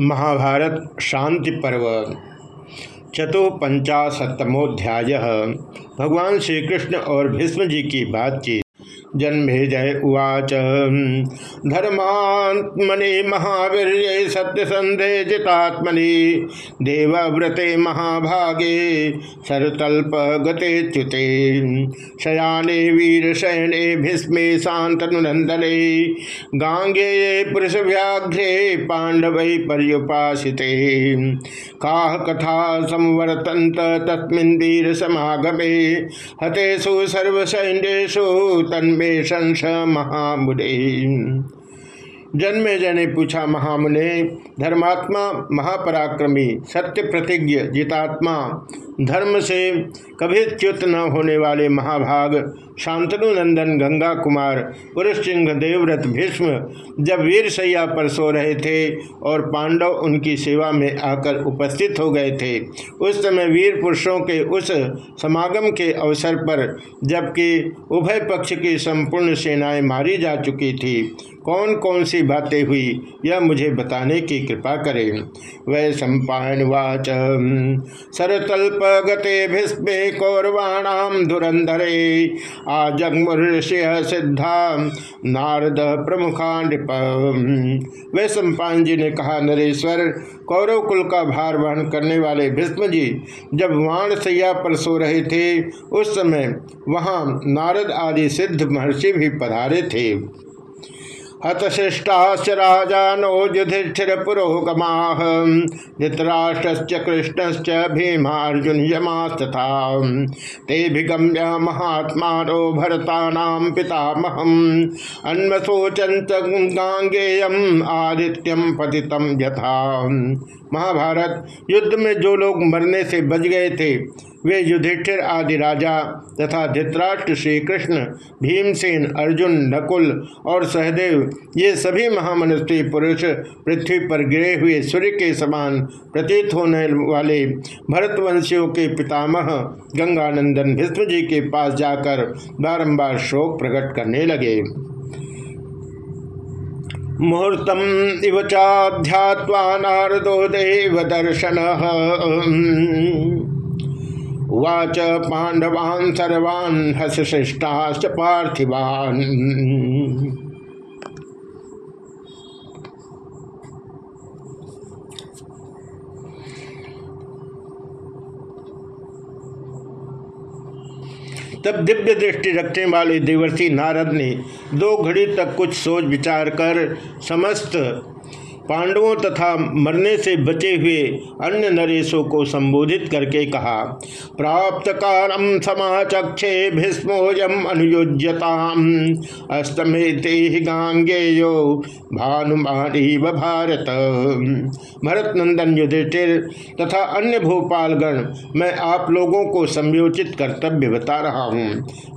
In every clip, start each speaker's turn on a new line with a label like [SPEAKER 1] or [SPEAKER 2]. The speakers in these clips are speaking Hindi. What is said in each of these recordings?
[SPEAKER 1] महाभारत शांति पर्व चतुपंचाशतमोध्याय भगवान श्री कृष्ण और भीष्म जी की बातचीत। जन्मे जय उवाच। धर्मात्मने महावीर सत्यसंधे जितात्मनि देवव्रते महाभागे सरतल्प गते च्युते शयाने वीरशयने भीष्मे शांतनुनंदने गांगे पुरुष व्याघ्रे पांडव पर्युपासिते। काह कथा संवर्तंत तस्मिन् वीर समागमे हतेषु सर्वसैन्येषु तन्मे में संस महामुने जन्मे जने पूछा महामुने, धर्मात्मा महापराक्रमी, सत्य प्रतिज्ञ, जितात्मा। धर्म से कभी च्युत न होने वाले महाभाग, शांतनु नंदन, गंगा कुमार, पुरुष सिंह, देवव्रत, भीष्म, जब वीर सैया पर सो रहे थे और पांडव उनकी सेवा में आकर उपस्थित हो गए थे, उस समय वीर पुरुषों के उस समागम के अवसर पर, जबकि उभय पक्ष की संपूर्ण सेनाएँ मारी जा चुकी थी। कौन कौन सी बातें हुई, यह मुझे बताने की कृपा करें। वै सम्पायन वाच सरतल्प गते कौरवाणाम धुरंधरे आजगमऋषि सिद्धा नारद प्रमुखा नृप वै सम्पायन जी ने कहा, नरेश्वर, कौरव कुल का भार वहन करने वाले भीष्म जी, जब वाण सैया पर सो रहे थे, उस समय वहाँ नारद आदि सिद्ध महर्षि भी पधारे थे। हतशिष्टाश्च राजानो युधिष्ठिर पुरोगमा धृतराष्ट्रश्च कृष्णश्च भीमार्जुन यमास्तथा। भिगम्य महात्मानो भरतानां पितामहम् अन्वशोचन्त गांगेयम् आदित्यम पतितम यथा। महाभारत युद्ध में जो लोग मरने से बच गए थे वे युधिष्ठिर आदि राजा तथा धृतराष्ट्र श्री कृष्ण भीमसेन, अर्जुन, नकुल और सहदेव, ये सभी महामनस्वी पुरुष पृथ्वी पर गिरे हुए सूर्य के समान प्रतीत होने वाले भरतवंशियों के पितामह गंगानंदन भीष्म जी के पास जाकर बारंबार शोक प्रकट करने लगे। मुहूर्तम इव चाध्यात्वा नारदो देव दर्शन उवाच पांडवान् सर्वान् हसशिष्टाश्च पार्थिवान्। तब दिव्य दृष्टि रखने वाले देवर्षि नारद ने दो घड़ी तक कुछ सोच विचार कर समस्त पांडवों तथा मरने से बचे हुए अन्य नरेशों को संबोधित करके कहा प्राप्त कालम समाचक्षे भीष्मोजम अनुयोज्यताम अस्तमेते गांगेयो भानुमानी भारत भरत। नंदन युधिष्ठिर तथा अन्य भोपालगण, मैं आप लोगों को संयोचित कर्तव्य बता रहा हूँ।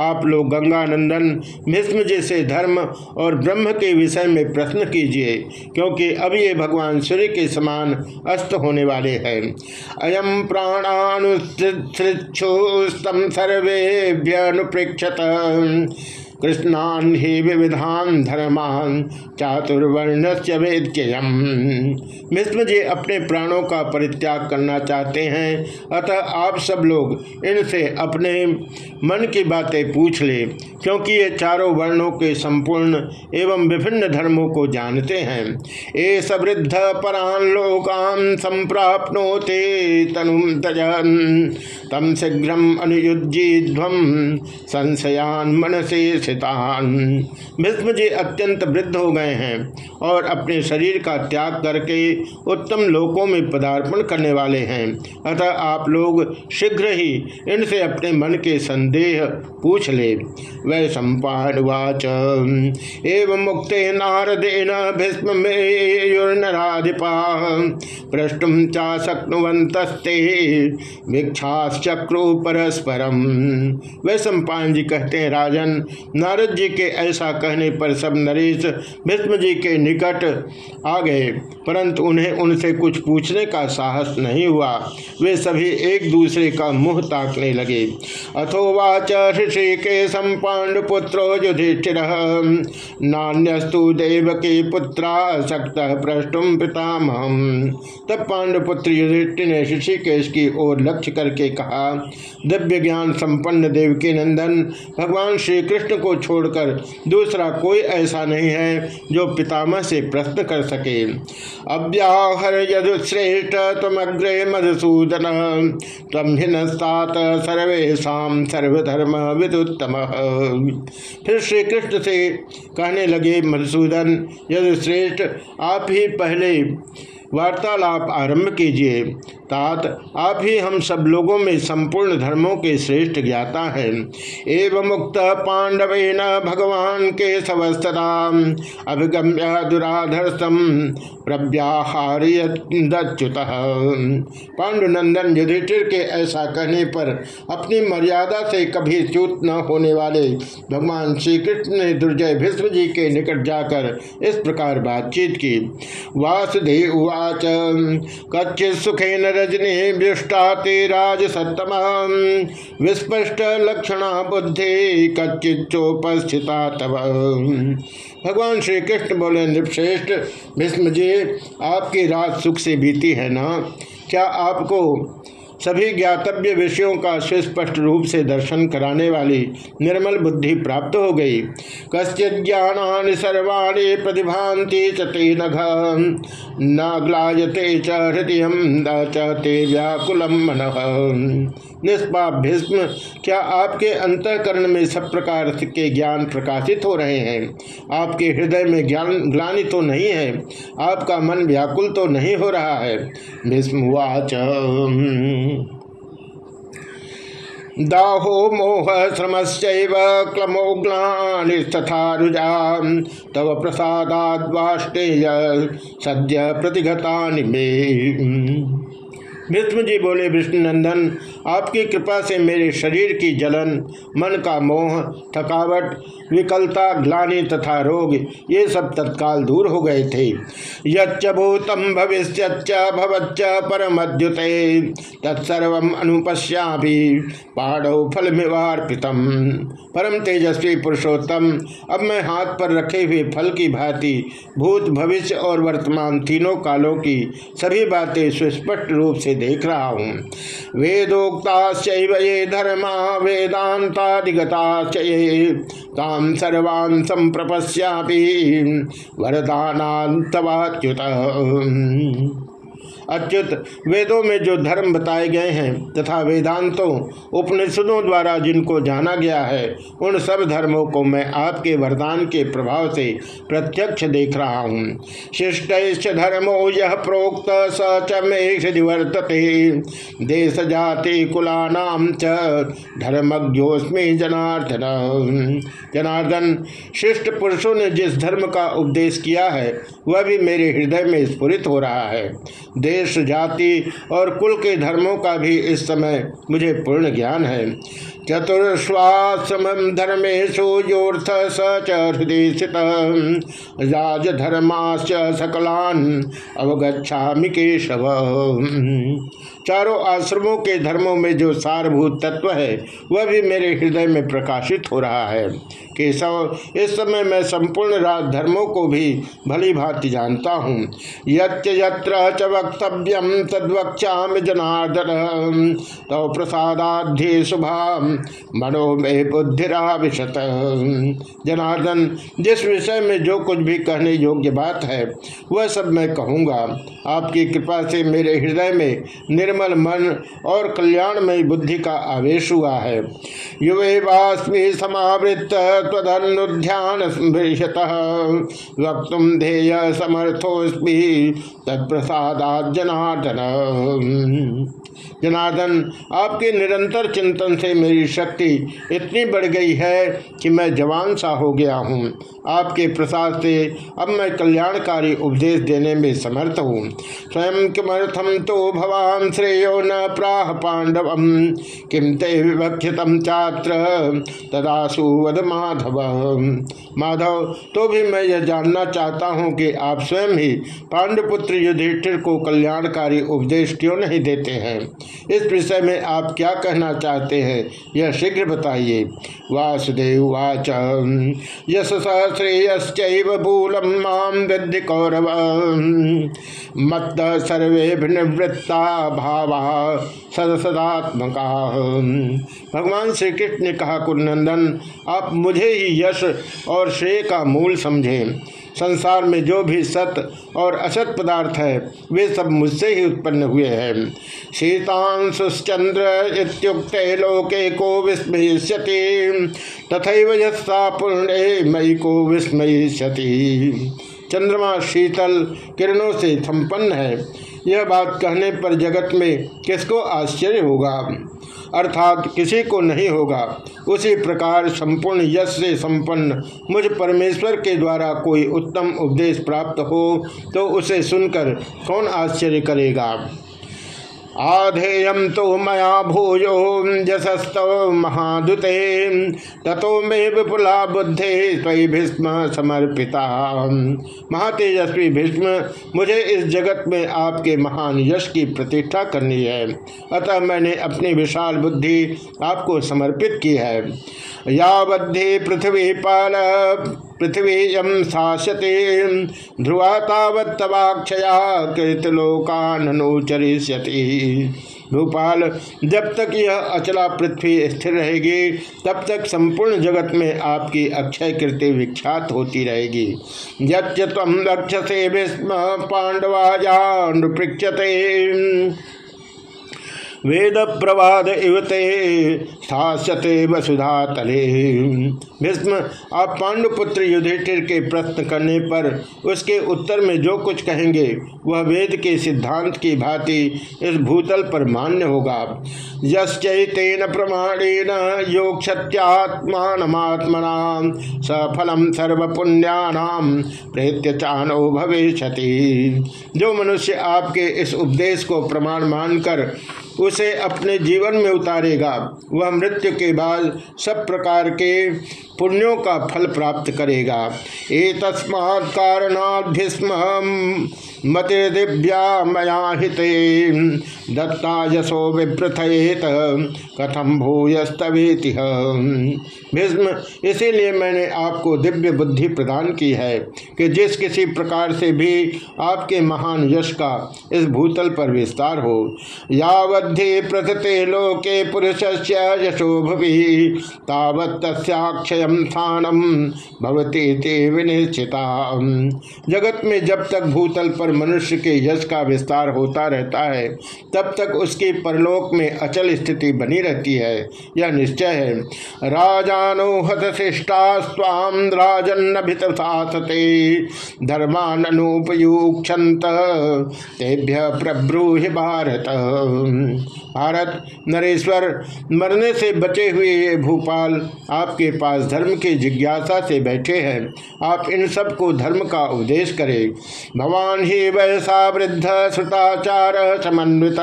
[SPEAKER 1] आप लोग गंगानंदन, भीष्म जैसे धर्म और ब्रह्म के विषय में प्रश्न कीजिए, क्योंकि अब अब ये भगवान सूर्य के समान अस्त होने वाले हैं। अयम प्राणानुसृक्षुस्तम सर्वे अनुप्रेक्षत कृष्णान ही विविधान धर्मान चातुर्वर्ण से वेद्यम। भीष्म जी अपने प्राणों का परित्याग करना चाहते हैं। अतः आप सब लोग इनसे अपने मन की बातें पूछ ले, क्योंकि ये चारों वर्णों के संपूर्ण एवं विभिन्न धर्मों को जानते हैं। ए सवृद्ध परान लोकान संप्राप्नोते तनु तम शीघ्र अनुयुज्जीध्वम संशयान मनसे स्थितान भीष्म जी अत्यंत वृद्ध हो गए हैं और अपने शरीर का त्याग करके उत्तम लोकों में पदार्पण करने वाले हैं। अतः आप लोग शीघ्र ही इनसे अपने मन के संदेह पूछ ले। वै सम्पावाच एवं मुक्ते नारदेन भीष्म में पृष्ठुम चा शक्नुवंतस्ते भिक्षाश्च चक्रु परस्परम। वैश्व जी कहते हैं, राजन नारद जी के ऐसा कहने पर सब नरेश भीष्म जी के निकट आ गए, परंतु उन्हें उनसे कुछ पूछने का साहस नहीं हुआ। वे सभी एक दूसरे का मुँह ताकने लगे। अथोवाच ऋषि के पांडुपुत्रो युधिष्ठिर। नान्यस्तु देव के पुत्रा सक्त प्रष्टुम पितामह तब पांडुपुत्र युधिष्ठिर ने ऋषिकेश की ओर लक्ष्य करके कहा, दिव्य ज्ञान संपन्न देव के नंदन भगवान श्री कृष्ण को छोड़कर दूसरा कोई ऐसा नहीं है जो पितामह से प्रश्न कर सके। अव्याहर यदुश्रेष्ठ तमग्रे मधुसूदन तम हिनस्तात सर्वेशा सर्वधर्म विदुत्तम। फिर श्री कृष्ण से कहने लगे, मधुसूदन, यदुश्रेष्ठ, आप ही पहले वार्तालाप आरंभ कीजिए। तात आप ही हम सब लोगों में संपूर्ण धर्मों के श्रेष्ठ ज्ञाता हैं। एवं मुक्त पांडव भगवान के सवस्तता अभिगम्य दुराधर्षम प्रव्याहार्यच्युत पांडुनंदन युधिष्ठिर के ऐसा कहने पर अपनी मर्यादा से कभी च्युत न होने वाले भगवान श्री कृष्ण ने दुर्जय भीष्म जी के निकट जाकर इस प्रकार बातचीत की। वासुदेव उवाच, कच्चित सुखेन रजनी व्युष्टा ते राज सत्तम विस्पष्ट लक्षण बुद्धि कच्चिचोपस्थिता तब भगवान श्री कृष्ण बोले, नृपश्रेष्ठ, भीष्म आपकी रात सुख से बीती है ना? क्या आपको सभी ज्ञातव्य विषयों का सुस्पष्ट रूप से दर्शन कराने वाली निर्मल बुद्धि प्राप्त हो गई। कश्चित ज्ञान सर्वाणी प्रतिभांति चते न ग्लायते च हृदय व्याकुलम मन। निष्पाप भीष्म क्या आपके अंतकरण में सब प्रकार के ज्ञान प्रकाशित हो रहे हैं? आपके हृदय में ज्ञान ग्लानि तो नहीं है, आपका मन व्याकुल तो नहीं हो रहा है। भीष्म वाच। दाहो मोह श्रमश्चैव क्लमो ग्लानिस्तथा रुजा। तव प्रसादाद्वाष्टेय सद्य प्रतिगता मे। भीष्म जी बोले, विष्णुनंदन, आपकी कृपा से मेरे शरीर की जलन, मन का मोह, थकावट, विकलता, ग्लानि तथा रोग, ये सब तत्काल दूर हो गए थे। यूतम भविष्य भवच्च परमद्युत तत्सर्व अनुपश्या पाड़ो फल मिवार्पितम परम तेजस्वी पुरुषोत्तम, अब मैं हाथ पर रखे हुए फल की भांति, भूत, भविष्य और वर्तमान तीनों कालों की सभी बातें सुस्पष्ट रूप से देख रहा हूँ। वेदोक्ता ये धर्मा सर्वान् संप्रपश्यापि वरदानान्तवाच्युत अच्युत, वेदों में जो धर्म बताए गए हैं तथा वेदांतों, उपनिषदों द्वारा जिनको जाना गया है, उन सब धर्मों को मैं आपके वरदान के प्रभाव से प्रत्यक्ष देख रहा हूँ। शिष्ट धर्मो यह प्रोक्त स च वर्तते। देश जाति कुलानाम च धर्मज्ञोस्मी जनार्दन। जनार्दन, शिष्ट पुरुषों ने जिस धर्म का उपदेश किया है, वह भी मेरे हृदय में स्फुरित हो रहा है। देश जाति और कुल के धर्मों का भी इस समय मुझे पूर्ण ज्ञान है। चतुर्श्वासम धर्मेशु योर्थ स हृदय स्थित। सकलान केशव। चारों आश्रमों के धर्मों में जो सारभूत तत्व है, वह भी मेरे हृदय में प्रकाशित हो रहा है। केशव, इस समय मैं संपूर्ण राज धर्मों को भी भली भांति जानता हूँ। यत्र च वक्तव्यम तद्वक्षा जनार्दन। तो प्रसादाध्य शुभा मनो में बुद्धिरा विशत जनार्दन, जिस विषय में जो कुछ भी कहने योग्य बात है, वह सब मैं कहूँगा। आपकी कृपा से मेरे हृदय में निर्मल मन और कल्याणमय बुद्धि का आवेश हुआ है। युवे वास्मी समावृत तदनुध्यान वक्त ध्येय समर्थोस्मी तत्प्रसादा जनार्दन। जनार्दन, आपके निरंतर चिंतन से मेरी शक्ति इतनी बढ़ गई है कि मैं जवान सा हो गया हूँ। आपके प्रसाद से अब मैं कल्याणकारी उपदेश देने में समर्थ हूँ। स्वयं किमर्थम तो भवान श्रेयो न प्राह पांडव? किम ते विवक्षितम चात्र? तदासु माधव। माधव तो भी मैं यह जानना चाहता हूँ कि आप स्वयं ही पांडुपुत्र युधिष्ठिर को कल्याणकारी उपदेश क्यों नहीं देते हैं? इस विषय में आप क्या कहना चाहते हैं? यह शीघ्र बताइए। वासुदेव वाच। यश श्रेयश्चैव माम विद्धि कौरव। मत सर्वे निवृत्ता भावा सदसदात्मका। भगवान श्री कृष्ण ने कहा, कुलनंदन, आप मुझे ही यश और श्रेय का मूल समझें। संसार में जो भी सत और असत पदार्थ है, वे सब मुझसे ही उत्पन्न हुए हैं। शीतांशुश्चंद्र इतुक्त लोके को विस्मयति तथा यस्सा पुण्य मई को विस्मयति चंद्रमा शीतल किरणों से संपन्न है। यह बात कहने पर जगत में किसको आश्चर्य होगा? अर्थात किसी को नहीं होगा। उसी प्रकार संपूर्ण यश से संपन्न मुझ परमेश्वर के द्वारा कोई उत्तम उपदेश प्राप्त हो तो उसे सुनकर कौन आश्चर्य करेगा? आधेयम तो मया भूयो जसस्तव महादुते। ततो मे विपुला बुद्धे स्वयं भीष्म समर्पिता। महातेजस्वी भीष्म, मुझे इस जगत में आपके महान यश की प्रतिष्ठा करनी है। अतः मैंने अपनी विशाल बुद्धि आपको समर्पित की है। या बद्धे पृथ्वी पाल। पृथ्वी यम शासते ध्रुवा तावत्तवाक्षया कृतलोकानुचरिष्यति भूपाल, जब तक यह अचला पृथ्वी स्थिर रहेगी, तब तक संपूर्ण जगत में आपकी अक्षय कृति विख्यात होती रहेगी। यम लक्ष्य भीष्म पांडवाजान पृक्षते वेद प्रवाद इवते, स्थास्यते वसुधा तले। भीष्म, आप पांडुपुत्र युधिष्ठिर के प्रश्न करने पर उसके उत्तर में जो कुछ कहेंगे, वह वेद के सिद्धांत की भांति इस भूतल पर मान्य होगा। यश्चैतेन प्रमाणेन योग सत्यात्मात्मना सफलम सर्वपुण्यानाम प्रेत्य चानो भविष्य जो मनुष्य आपके इस उपदेश को प्रमाण मानकर उसे अपने जीवन में उतारेगा। वह मृत्यु के बाद सब प्रकार के पुण्यों का फल प्राप्त करेगा। ए तस्मात् कारणात् मते दिव्या मया हिते। दत्ता यशो विप्रथयेत कथम भूयस्तवेति भीष्म, इसीलिए मैंने आपको दिव्य बुद्धि प्रदान की है कि जिस किसी प्रकार से भी आपके महान यश का इस भूतल पर विस्तार हो, यावद्धि प्रथते लोके पुरुष से यशो भवि, तावत स्थानम भवती विनिश्चिता। जगत में जब तक भूतल पर मनुष्य के यश का विस्तार होता रहता है, तब तक उसकी परलोक में अचल स्थिति बनी रहती है। यह निश्चय है। राजानो हत शिष्टा स्वाम राजन्नभितते धर्मानुपयुक्षत तेभ्य प्रब्रूहि भारत। भारत नरेश्वर, मरने से बचे हुए ये भूपाल आपके पास धर्म की जिज्ञासा से बैठे हैं। आप इन सबको धर्म का उपदेश करें। भगवान ही वयसा वृद्ध श्रुताचार समन्वित।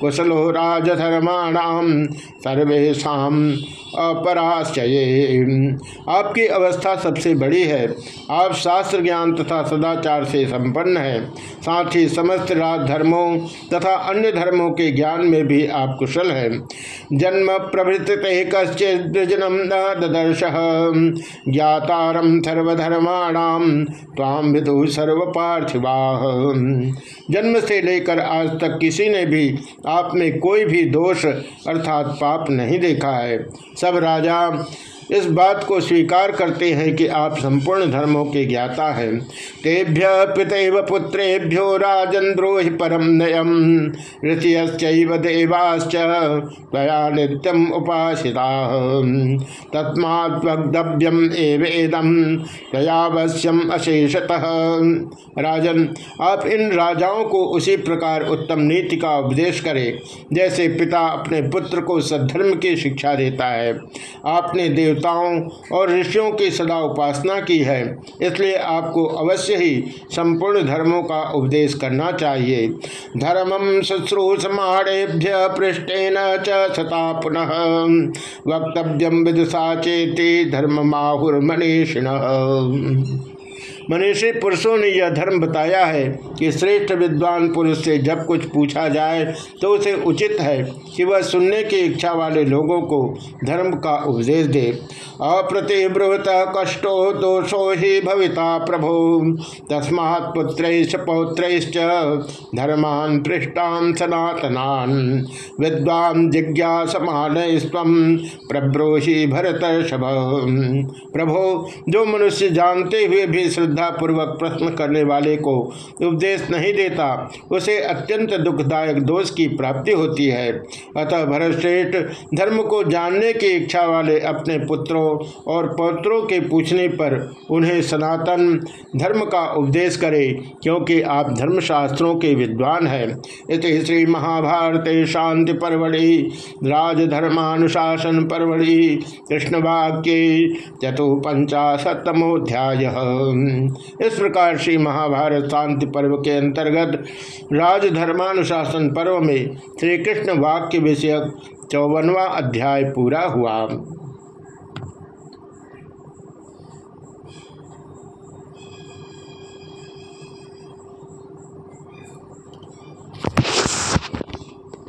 [SPEAKER 1] कुशलो राजधर्माणाम सर्वेशा अपराश्चये। आपकी अवस्था सबसे बड़ी है। आप शास्त्र ज्ञान तथा सदाचार से संपन्न है। साथ ही समस्त राज धर्मों तथा अन्य धर्मों के ज्ञान में भी आप कुशल है। जन्म प्रभृत कश्चिजनम न ददर्श ज्ञातारम सर्वधर्माणाम ताम विदु सर्व पार्थिवा जन्म से लेकर आज तक किसी ने भी आप में कोई भी दोष अर्थात पाप नहीं देखा है। सब राजा इस बात को स्वीकार करते हैं कि आप संपूर्ण धर्मों के ज्ञाता हैं। तेभ्य पितैव पुत्रेभ्यो राजन्द्रोहि परम नयम। ऋषियश्चैव देवाश्च त्वया नित्यम उपासिता। तस्माद्वक्तव्यम एवेदम त्वयावश्यम अशेषतः। राजन, आप इन राजाओं को उसी प्रकार उत्तम नीति का उपदेश करें, जैसे पिता अपने पुत्र को सद्धर्म की शिक्षा देता है। आपने देवताओं और ऋषियों की सदा उपासना की है। इसलिए आपको अवश्य ही संपूर्ण धर्मों का उपदेश करना चाहिए। धर्मम शुश्रूषमाणेभ्य पृष्ठेन चता पुनः। वक्तव्यम विदुषा चेती धर्म माहुर मनीषिण मनीषी पुरुषों ने यह धर्म बताया है कि श्रेष्ठ विद्वान पुरुष से जब कुछ पूछा जाए तो उसे उचित है कि वह सुनने की इच्छा वाले लोगों को धर्म का उपदेश दे। अप्रतिब्रुवत कष्टो दोषो ही भविता प्रभो। तस्मात् पुत्र पौत्र धर्मान पृष्ठान सनातनान। विद्वान जिज्ञासमान स्व प्रब्रोही भरत प्रभो, जो मनुष्य जानते हुए भी श्रद्धा पूर्वक प्रश्न करने वाले को उपदेश नहीं देता, उसे अत्यंत दुखदायक दोष की प्राप्ति होती है। अतः भरतश्रेष्ठ धर्म को जानने की इच्छा वाले अपने पुत्रों और पौत्रों के पूछने पर उन्हें सनातन धर्म का उपदेश करें, क्योंकि आप धर्मशास्त्रों के विद्वान हैं। इस श्री महाभारत शांति परवड़ी, राजधर्मानुशासन परवड़ी कृष्ण वाक्य चतुपंचाशतमोध्याय इस प्रकार श्री महाभारत शांति पर्व के अंतर्गत राजधर्मानुशासन पर्व में श्री कृष्ण वाक्य विषयक चौवनवा अध्याय पूरा हुआ।